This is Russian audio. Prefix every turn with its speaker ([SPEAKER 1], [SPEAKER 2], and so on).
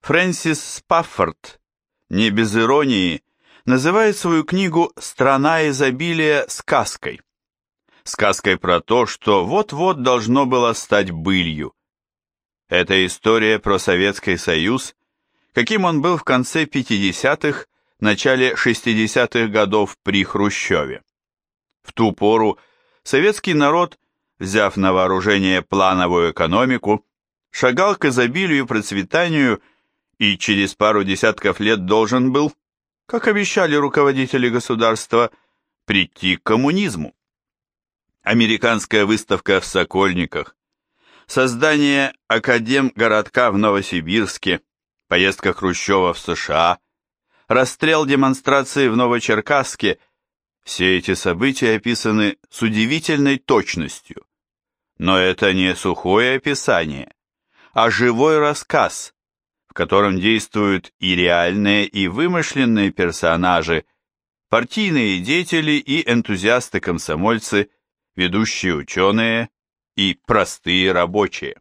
[SPEAKER 1] Фрэнсис Спаффорд, не без иронии, называет свою книгу «Страна изобилия» сказкой. Сказкой про то, что вот-вот должно было стать былью. Это история про Советский Союз, каким он был в конце 50-х, начале 60-х годов при Хрущеве. В ту пору советский народ, взяв на вооружение плановую экономику, шагал к изобилию и процветанию и через пару десятков лет должен был, как обещали руководители государства, прийти к коммунизму. Американская выставка в Сокольниках, создание Академгородка в Новосибирске, поездка Хрущева в США, расстрел демонстрации в Новочеркасске – все эти события описаны с удивительной точностью. Но это не сухое описание, а живой рассказ, в котором действуют и реальные, и вымышленные персонажи, партийные деятели и энтузиасты-комсомольцы, ведущие ученые и простые рабочие.